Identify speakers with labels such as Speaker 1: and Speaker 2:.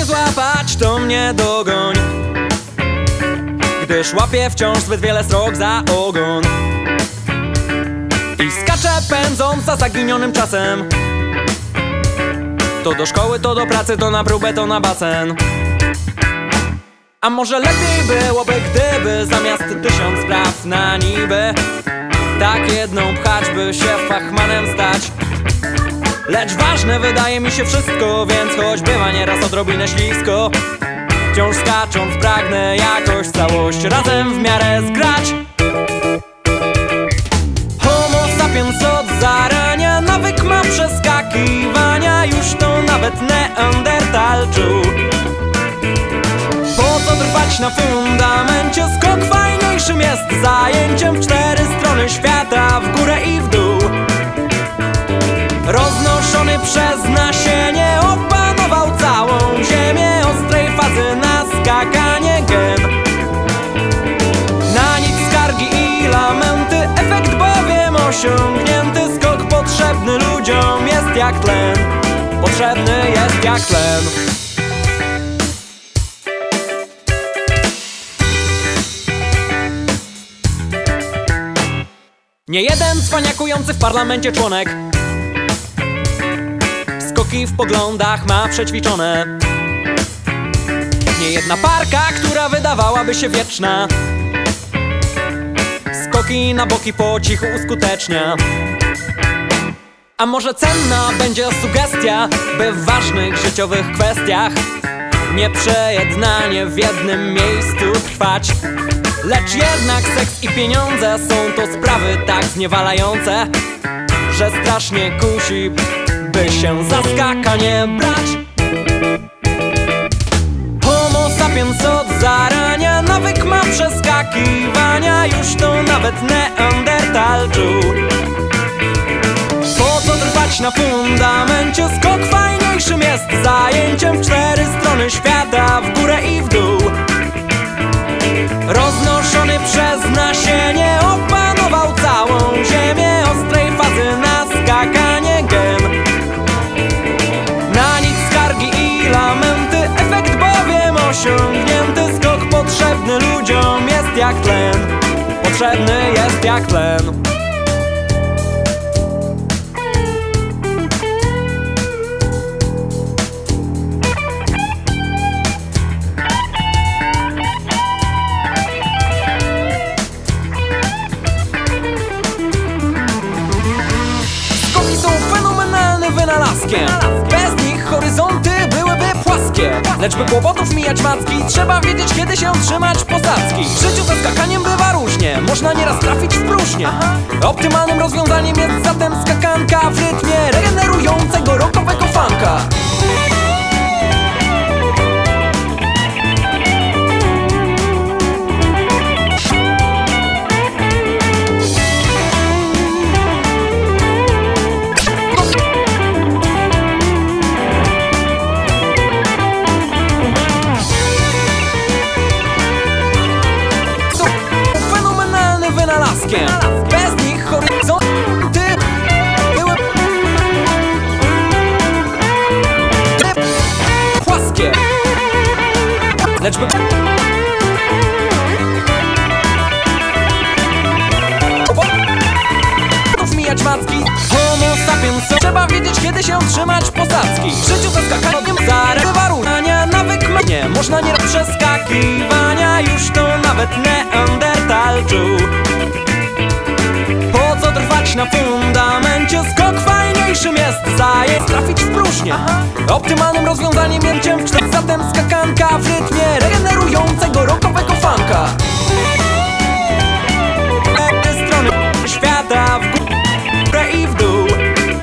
Speaker 1: skakać, to mnie dogoń. Gdyż łapię wciąż zbyt wiele srok za ogon. I skaczę pędząc za zaginionym czasem. To do szkoły, to do pracy, to na próbę, to na basen. A może lepiej byłoby, gdyby zamiast tysiąc spraw na niby Tak jedną pchać, by się fachmanem stać Lecz ważne wydaje mi się wszystko, więc choć bywa nieraz odrobinę ślisko Wciąż skacząc pragnę jakoś całość razem w miarę zgrać Homo sapiens od zarania nawyk ma przeskakiwania Już to nawet Neandertal czuł Po co trwać na fundamencie? Skok fajniejszym jest zajęciem w cztery jak tlen. Potrzebny jest jak tlen. Nie jeden cwaniakujący w parlamencie członek. Skoki w poglądach ma przećwiczone. Nie jedna parka, która wydawałaby się wieczna. Skoki na boki po cichu uskutecznia A może cenna będzie sugestia By w ważnych życiowych kwestiach Nieprzejednanie w jednym miejscu trwać? Lecz jednak seks i pieniądze są to sprawy tak zniewalające Że strasznie kusi, by się za skakanie brać. Homo sapiens od zarania nawyk ma przeskakiwania Już to nawet Neandertal zajęciem w cztery strony świata W górę i w dół. Roznoszony przez nasienie Opanował całą ziemię Ostrej fazy na skakanie Na nic skargi i lamenty Efekt bowiem osiągnięty. Skok potrzebny ludziom jest jak tlen. Potrzebny jest jak tlen Lecz by kłopotów mijać macki Trzeba wiedzieć kiedy się trzymać posadzki. W życiu ze skakaniem bywa różnie Można nieraz trafić w próżnię. Optymalnym rozwiązaniem jest zatem skakanka W rytmie regenerującego rockowego funka wynalazkiem Bez nich horyzonty były płaskie. Lecz by mijać macki. Homo sapiens Trzeba wiedzieć kiedy się trzymać posadzki? W życiu ze skakaniem zarywania Nawyk ma nie Można nie przeskakiwania Już to nawet Neandertal czuł Na fundamencie Skok fajniejszym jest. Zajęć Trafić w próżnię. Optymalnym rozwiązaniem jest w Zatem skakanka w rytmie